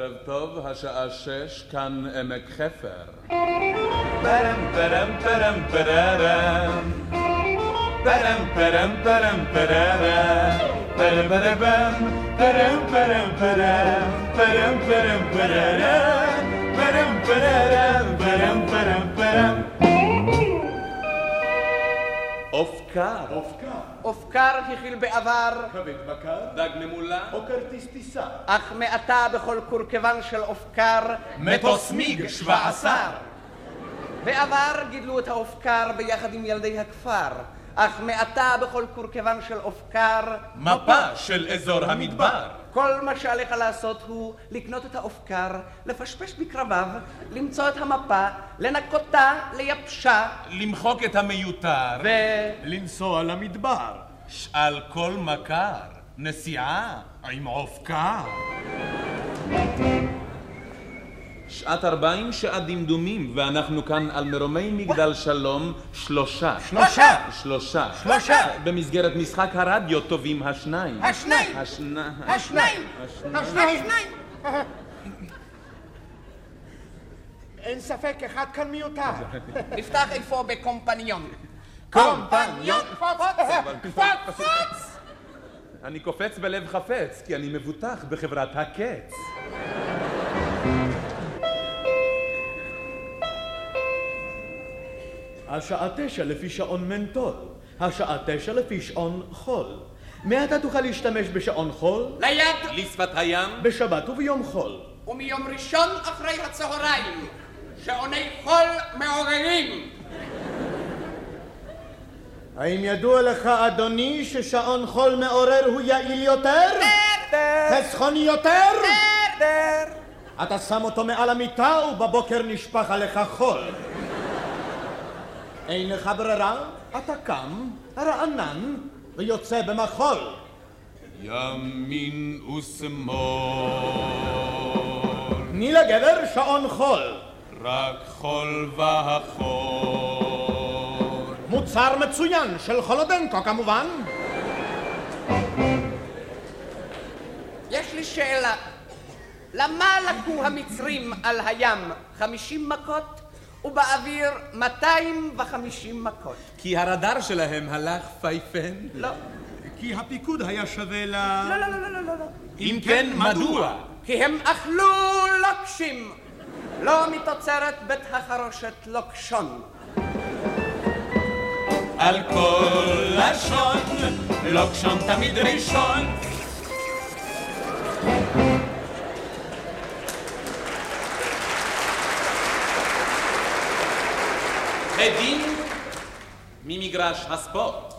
ערב טוב, השעה שש, כאן עמק חפר. פרם פרם פרם פררם. פרם פרם פרם פררם. פרם פרם פרם פרם פרם פרם פרם פררם. פרם פררם פרם פרם פרם אופקר. אופקר הכיל בעבר, כבד בקר דג ממולא. או כרטיס טיסה. אך מעתה בכל קורקבן של אופקר, מטוס מיג שבע עשר בעבר גידלו את האופקר ביחד עם ילדי הכפר, אך מעתה בכל קורקבן של אופקר, מפה של אזור המדבר. כל מה שעליך לעשות הוא לקנות את האופקר, לפשפש בקרביו, למצוא את המפה, לנקותה, לייבשה, למחוק את המיותר. ו... לנסוע למדבר. שאל כל מכר נסיעה עם עופקר שעת ארבעים שעת דמדומים, ואנחנו כאן על מרומי מגדל שלום שלושה. שלושה! שלושה. שלושה! במסגרת משחק הרדיו טובים השניים. השניים! השניים. השניים! השניים. השניים! אין ספק, אחד כאן מיותר. נפתח איפה בקומפניון. קומפניון קפוץ! אני קופץ בלב חפץ, כי אני מבוטח בחברת הקץ. השעה תשע לפי שעון מנטול. השעה תשע לפי שעון חול. מעתה תוכל להשתמש בשעון חול, ליד לשפת הים. בשבת וביום חול. ומיום ראשון אחרי הצהריים, שעוני חול מעוררים. האם ידוע לך, אדוני, ששעון חול מעורר הוא יעיל יותר? חסכוני יותר? אתה שם אותו מעל המיטה ובבוקר נשפך עליך חול. אין לך ברירה, אתה קם, רענן, ויוצא במחול. ימין ושמאל תני לגבר שעון חול. רק חול והחול מוצר מצוין של חולודנקו כמובן. יש לי שאלה. למה לקו המצרים על הים 50 מכות ובאוויר 250 מכות? כי הרדאר שלהם הלך פייפן. לא. כי הפיקוד היה שווה ל... לא, לא, לא, לא, לא, לא. אם כן מדוע כי הם אכלו לוקשים, לא מתוצרת בית החרושת לוקשון. על כל לשון לוקשון תמיד ראשון הדין ממגרש הספורט.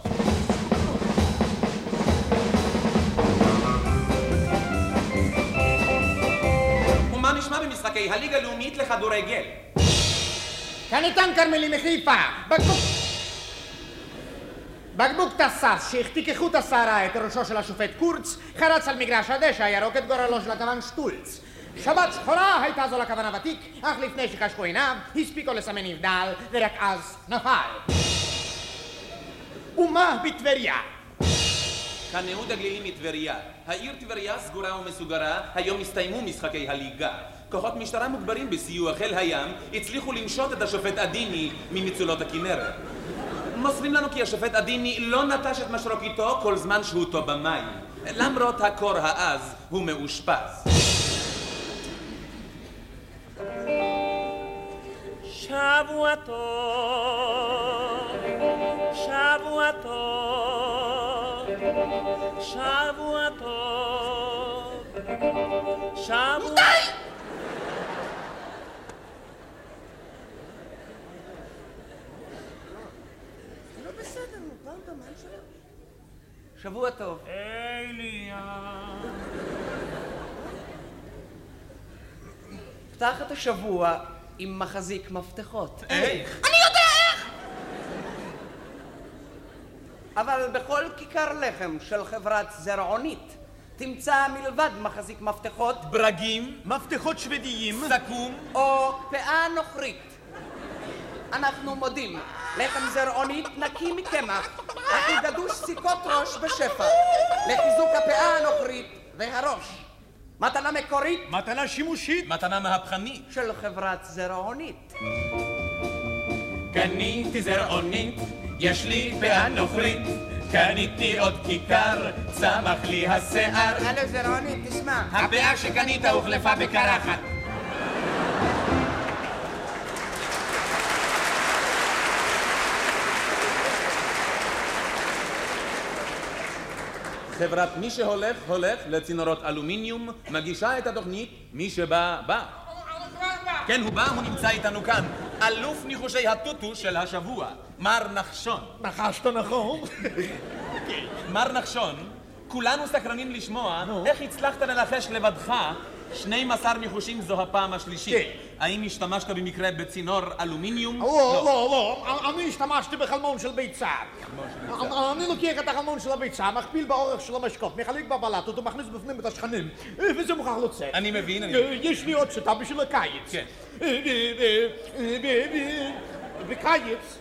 ומה נשמע במשחקי הליגה הלאומית לכדורגל? כאן איתן כרמלי מחיפה. בקבוק... בקבוק טסס שהחתיק כחוט השערה את ראשו של השופט קורץ, חרץ על מגרש הדשא הירוק את גורלו של הכוון שטולץ. שבת שחורה הייתה זו לכוון הוותיק, אך לפני שחשכו עיניו, הספיקו לסמן נבדל, ורק אז נפל. ומה בטבריה? כאן אהוד הגלילי מטבריה. העיר טבריה סגורה ומסוגרה, היום הסתיימו משחקי הליגה. כוחות משטרה מוגברים בסיוע חיל הים הצליחו למשות את השופט אדיני ממצולות הכנרת. מוסרים לנו כי השופט אדיני לא נטש את משרוקיתו כל זמן שהותו במים. למרות הקור העז, הוא מאושפז. שבוע טוב, שבוע טוב, שבוע טוב, שבוע... די! שבוע טוב. אליה. פתח את השבוע עם מחזיק מפתחות. איך? אבל בכל כיכר לחם של חברת זרעונית תמצא מלבד מחזיק מפתחות ברגים? מפתחות שוודיים. סכו"ם? או פאה נוכרית. אנחנו מודים, לחם זרעונית נקי מקמח, אך גדוש סיכות ראש בשפע, לחיזוק הפאה הנוכרית והראש. מתנה מקורית מתנה שימושית. מתנה מהפכנית. של חברת זרעונית. קניתי זרעונית, יש לי פאה נוכרית. קניתי עוד כיכר, צמח לי השיער. הלו זרעונית, תשמע. הפאה שקנית הוחלפה בקרחת. חברת מי שהולך, הולך לצינורות אלומיניום, מגישה את התוכנית, מי שבא, בא. כן, הוא בא, הוא נמצא איתנו כאן. אלוף ניחושי הטוטו של השבוע, מר נחשון. נחשת נכון. מר נחשון, כולנו סקרנים לשמוע איך הצלחת לנחש לבדך 12 ניחושים זו הפעם השלישית. כן. האם השתמשת במקרה בצינור אלומיניום? לא, לא, לא, אני השתמשתי בחלמון של ביצה. אני לוקח את החלמון של הביצה, מכפיל באורך של המשקוף, מחלק בבלטות ומכניס בפנים את השכנים, וזה מוכרח לצאת. אני מבין, אני... יש לי עוד שיטה בשביל הקיץ. כן. בקיץ,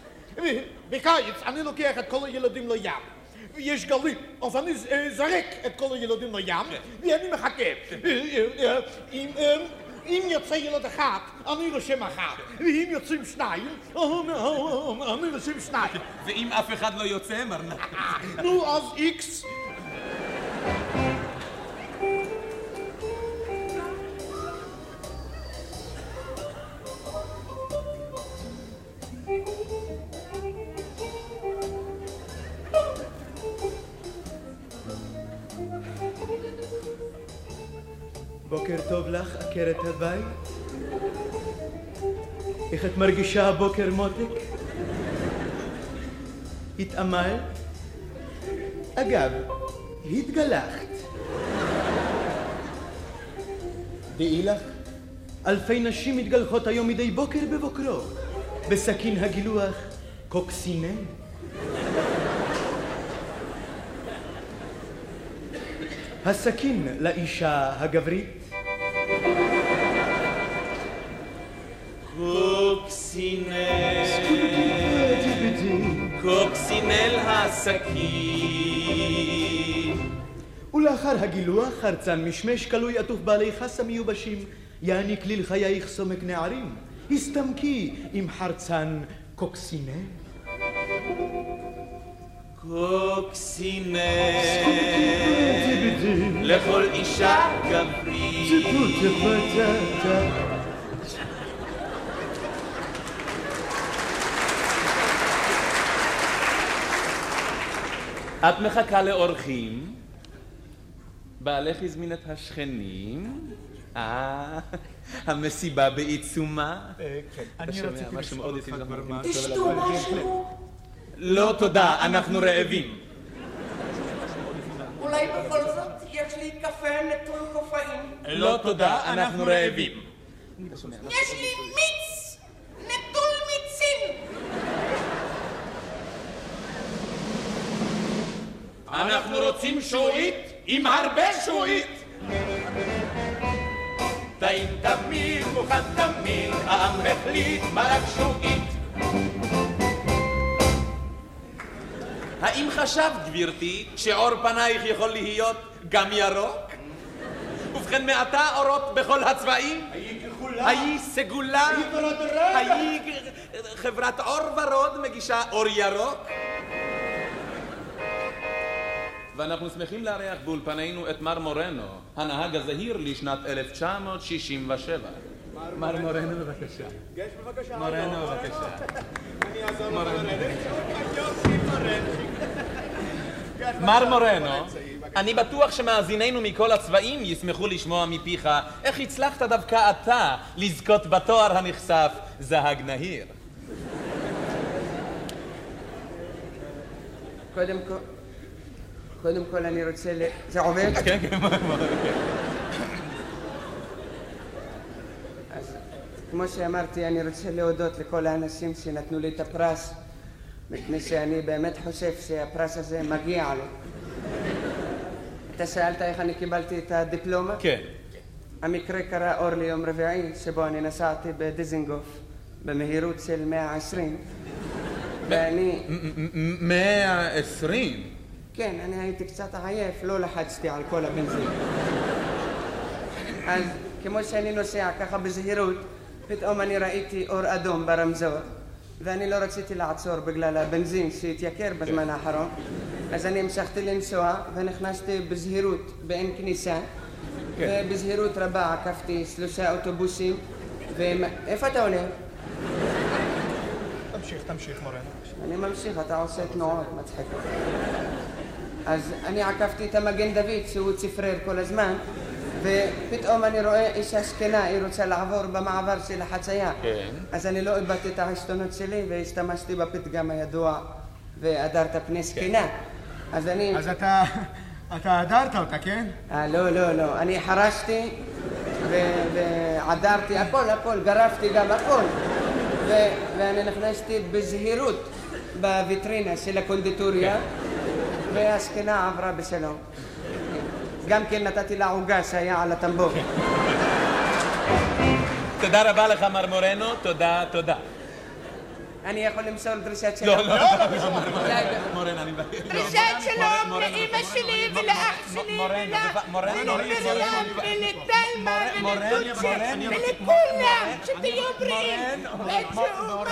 בקיץ אני לוקח את כל הילדים לים. יש גלים, אז אני אה, זרק את כל הילדים לים, ואני מחכה. אה, אה, אם, אה, אם יוצא ילד אחד, אני רושם אחת, ואם יוצאים שניים, אני רושם שניים. ואם אף אחד לא יוצא, מר נחשון... נו, אז איקס. בוקר טוב לך, עקרת הבית. איך את מרגישה הבוקר, מותק? התעמלת? אגב, התגלחת. דעי לך, אלפי נשים מתגלחות היום מדי בוקר בבוקרו, בסכין הגילוח קוקסינל. הסכין לאישה הגברית, קוקסינל, הסכין. ולאחר הגילוח חרצן משמש כלוי עטוף בעלי חסה מיובשים, יעני כליל חייך סומק נערים, הסתמקי עם חרצן קוקסינל. קוקסינל, לכל אישה את מחכה לאורחים, בעלך הזמין את השכנים, אה, המסיבה בעיצומה. אני שומע רציתי משהו לשאול אותך כבר אנחנו מה... תשתו משהו. לא תודה, אנחנו רעבים. אולי קפה נטול קופאין. לא תודה, אנחנו רעבים. יש לי מיץ נטול מיצים. אנחנו רוצים שועית עם הרבה שועית. טעים תמיד, מוכן תמיד, העם החליט מה רק שועית. האם חשבת, גברתי, שעור פנייך יכול להיות גם ירוק? ובכן, מעתה אורות בכל הצבעים? היי סגולה? היי חברת אור ורוד מגישה אור ירוק? ואנחנו שמחים לארח באולפנינו את מר מורנו, הנהג הזהיר לשנת 1967. מר מורנו, בבקשה. מורנו, בבקשה. מר מורנו, אני בטוח שמאזיננו מכל הצבעים ישמחו לשמוע מפיך איך הצלחת דווקא אתה לזכות בתואר הנכסף זהג נהיר. קודם כל, קודם כל אני רוצה ל... זה עובד? כן, כן, כן. אז כמו שאמרתי, אני רוצה להודות לכל האנשים שנתנו לי את הפרס, מפני שאני באמת חושב שהפרס הזה מגיע לו. אתה שאלת איך אני קיבלתי את הדיפלומה? כן. המקרה קרה אור ליום רביעי, שבו אני נסעתי בדיזינגוף במהירות של 120, ואני... 120? כן, אני הייתי קצת עייף, לא לחצתי על כל הבנזין. אז כמו שאני נוסע ככה בזהירות, פתאום אני ראיתי אור אדום ברמזור, ואני לא רציתי לעצור בגלל הבנזין שהתייקר בזמן האחרון, אז אני המשכתי לנסוע ונכנסתי בזהירות באין כניסה, ובזהירות רבה עקפתי שלושה אוטובוסים, ואיפה אתה עולה? תמשיך, תמשיך, מורנו. אני ממשיך, אתה עושה תנועות מצחיקות. אז אני עקפתי את המגן דוד שהוא צפרר כל הזמן, ופתאום אני רואה אישה זקנה, היא רוצה לעבור במעבר של החצייה. כן. אז אני לא איבדתי את העשתונות שלי והשתמשתי בפתגם הידוע, והדרת פני זקנה. אז אני... אז אתה... אתה הדרת אותה, כן? אה, לא, לא, לא. אני חרשתי ו- ועדרתי, הכל, הכל, גרפתי גם הכל. ו- ואני נכנסתי בזהירות בוויטרינה של הקונדיטוריה, והזקנה עברה בשלום. גם כן נתתי לה עוגה שהיה על הטמבור. תודה רבה לך, מר מורנו, תודה, תודה. אני יכול למסור דרישת לא, שלום? לא, לא, אולי לא. מורנו, אני מבקש. דרישת שלום לאימא שלי ולאח שלי מורנו, מורנו, ולמרים ולתלמה מורנו, ולכולם שתהיו בריאים מורנו, ותשמעו מורנו.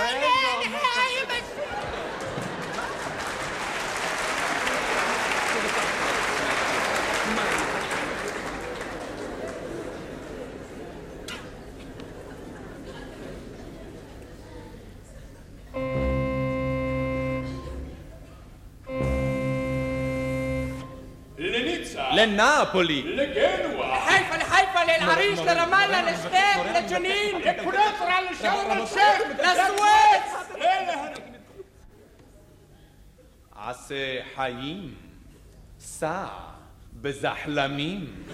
للنابولي. لجنوة لحيفا لحيفا للعريش لرمالا لسبان لجنين لكونترا للشورى للشام لسويس عسى حيين ساعة بزحلميم.